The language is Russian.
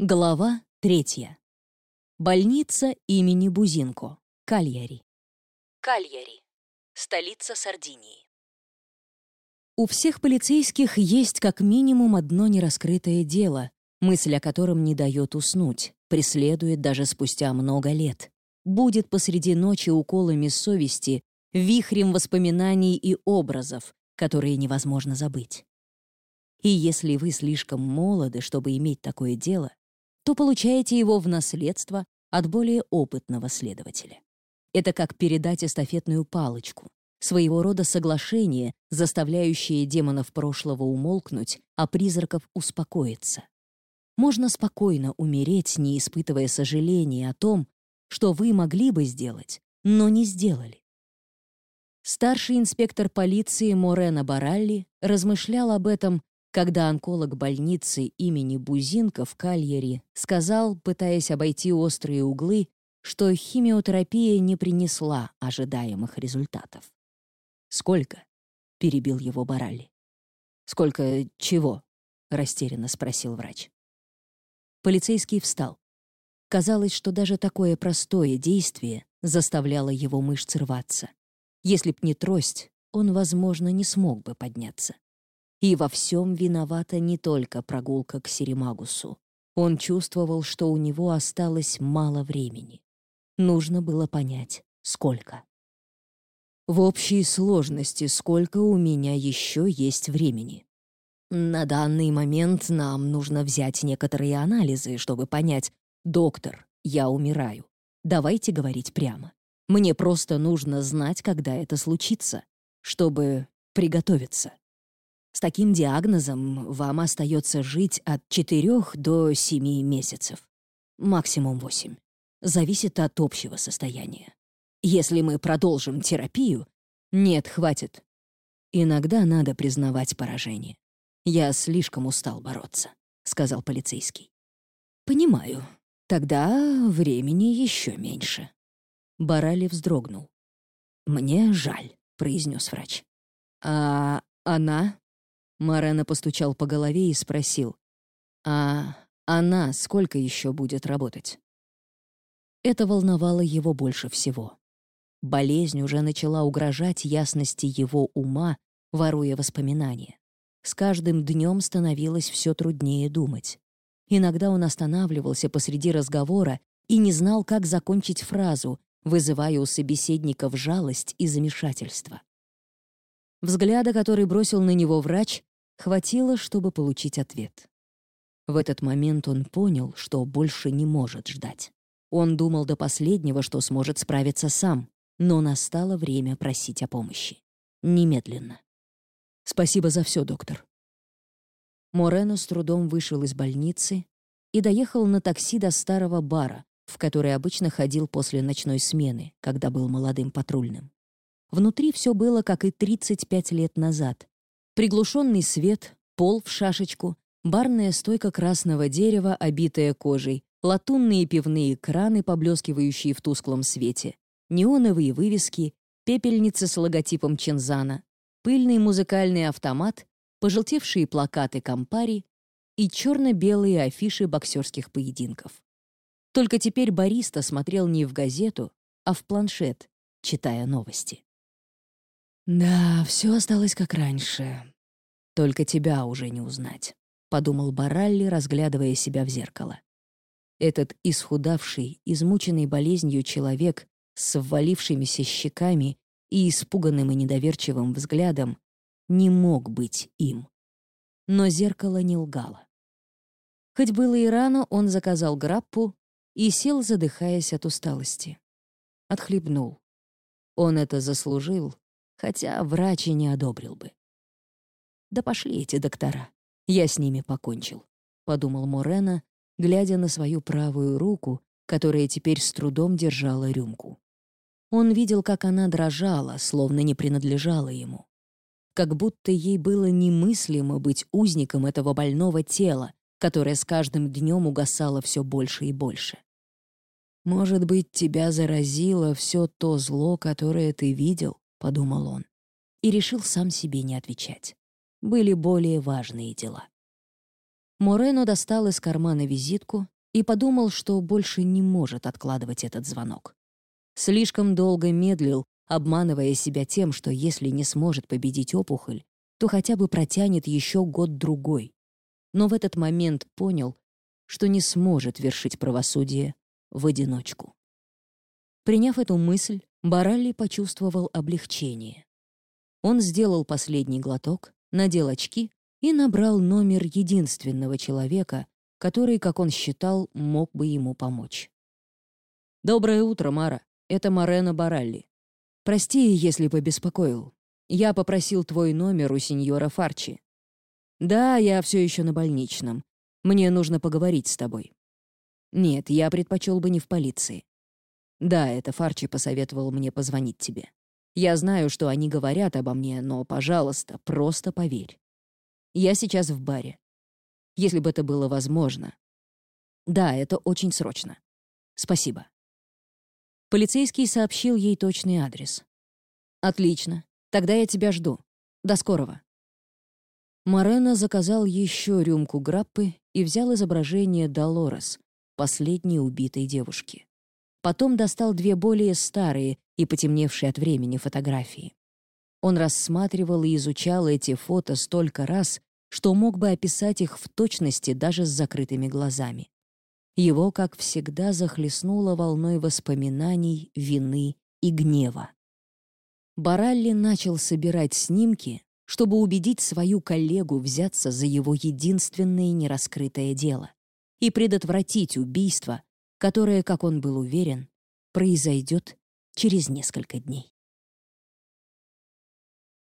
Глава третья. Больница имени Бузинко, Кальяри. Кальяри. Столица Сардинии. У всех полицейских есть как минимум одно нераскрытое дело, мысль о котором не дает уснуть, преследует даже спустя много лет. Будет посреди ночи уколами совести, вихрем воспоминаний и образов, которые невозможно забыть. И если вы слишком молоды, чтобы иметь такое дело, то получаете его в наследство от более опытного следователя. Это как передать эстафетную палочку, своего рода соглашение, заставляющее демонов прошлого умолкнуть, а призраков успокоиться. Можно спокойно умереть, не испытывая сожаления о том, что вы могли бы сделать, но не сделали. Старший инспектор полиции Морена Баралли размышлял об этом когда онколог больницы имени Бузинка в Кальере сказал, пытаясь обойти острые углы, что химиотерапия не принесла ожидаемых результатов. «Сколько?» — перебил его Баралли. «Сколько чего?» — растерянно спросил врач. Полицейский встал. Казалось, что даже такое простое действие заставляло его мышцы рваться. Если б не трость, он, возможно, не смог бы подняться. И во всем виновата не только прогулка к Серемагусу. Он чувствовал, что у него осталось мало времени. Нужно было понять, сколько. В общей сложности, сколько у меня еще есть времени. На данный момент нам нужно взять некоторые анализы, чтобы понять, доктор, я умираю. Давайте говорить прямо. Мне просто нужно знать, когда это случится, чтобы приготовиться. С таким диагнозом вам остается жить от 4 до 7 месяцев. Максимум 8. Зависит от общего состояния. Если мы продолжим терапию... Нет, хватит. Иногда надо признавать поражение. Я слишком устал бороться, сказал полицейский. Понимаю. Тогда времени еще меньше. Барали вздрогнул. «Мне жаль», — произнес врач. «А она?» Марена постучал по голове и спросил, «А она сколько еще будет работать?» Это волновало его больше всего. Болезнь уже начала угрожать ясности его ума, воруя воспоминания. С каждым днем становилось все труднее думать. Иногда он останавливался посреди разговора и не знал, как закончить фразу, вызывая у собеседников жалость и замешательство. Взгляда, который бросил на него врач, хватило, чтобы получить ответ. В этот момент он понял, что больше не может ждать. Он думал до последнего, что сможет справиться сам, но настало время просить о помощи. Немедленно. «Спасибо за все, доктор». Морено с трудом вышел из больницы и доехал на такси до старого бара, в который обычно ходил после ночной смены, когда был молодым патрульным. Внутри все было, как и 35 лет назад, Приглушенный свет, пол в шашечку, барная стойка красного дерева, обитая кожей, латунные пивные краны, поблескивающие в тусклом свете, неоновые вывески, пепельницы с логотипом Чензана, пыльный музыкальный автомат, пожелтевшие плакаты Кампари и черно-белые афиши боксерских поединков. Только теперь бариста смотрел не в газету, а в планшет, читая новости. «Да, все осталось как раньше. Только тебя уже не узнать», — подумал Баралли, разглядывая себя в зеркало. Этот исхудавший, измученный болезнью человек с ввалившимися щеками и испуганным и недоверчивым взглядом не мог быть им. Но зеркало не лгало. Хоть было и рано, он заказал граппу и сел, задыхаясь от усталости. Отхлебнул. Он это заслужил, хотя врач и не одобрил бы. «Да пошли эти доктора, я с ними покончил», — подумал Морена, глядя на свою правую руку, которая теперь с трудом держала рюмку. Он видел, как она дрожала, словно не принадлежала ему. Как будто ей было немыслимо быть узником этого больного тела, которое с каждым днем угасало все больше и больше. «Может быть, тебя заразило все то зло, которое ты видел?» — подумал он. И решил сам себе не отвечать. Были более важные дела. Морено достал из кармана визитку и подумал, что больше не может откладывать этот звонок. Слишком долго медлил, обманывая себя тем, что если не сможет победить опухоль, то хотя бы протянет еще год-другой. Но в этот момент понял, что не сможет вершить правосудие в одиночку. Приняв эту мысль, Баралли почувствовал облегчение. Он сделал последний глоток, надел очки и набрал номер единственного человека, который, как он считал, мог бы ему помочь. «Доброе утро, Мара. Это Морено Баралли. Прости, если побеспокоил. Я попросил твой номер у сеньора Фарчи. Да, я все еще на больничном. Мне нужно поговорить с тобой. Нет, я предпочел бы не в полиции. Да, это Фарчи посоветовал мне позвонить тебе. Я знаю, что они говорят обо мне, но, пожалуйста, просто поверь. Я сейчас в баре. Если бы это было возможно. Да, это очень срочно. Спасибо. Полицейский сообщил ей точный адрес. Отлично. Тогда я тебя жду. До скорого. Морено заказал еще рюмку граппы и взял изображение Долорес, последней убитой девушки. Потом достал две более старые и потемневшие от времени фотографии. Он рассматривал и изучал эти фото столько раз, что мог бы описать их в точности даже с закрытыми глазами. Его, как всегда, захлестнуло волной воспоминаний, вины и гнева. Баралли начал собирать снимки, чтобы убедить свою коллегу взяться за его единственное нераскрытое дело и предотвратить убийство, которое, как он был уверен, произойдет через несколько дней.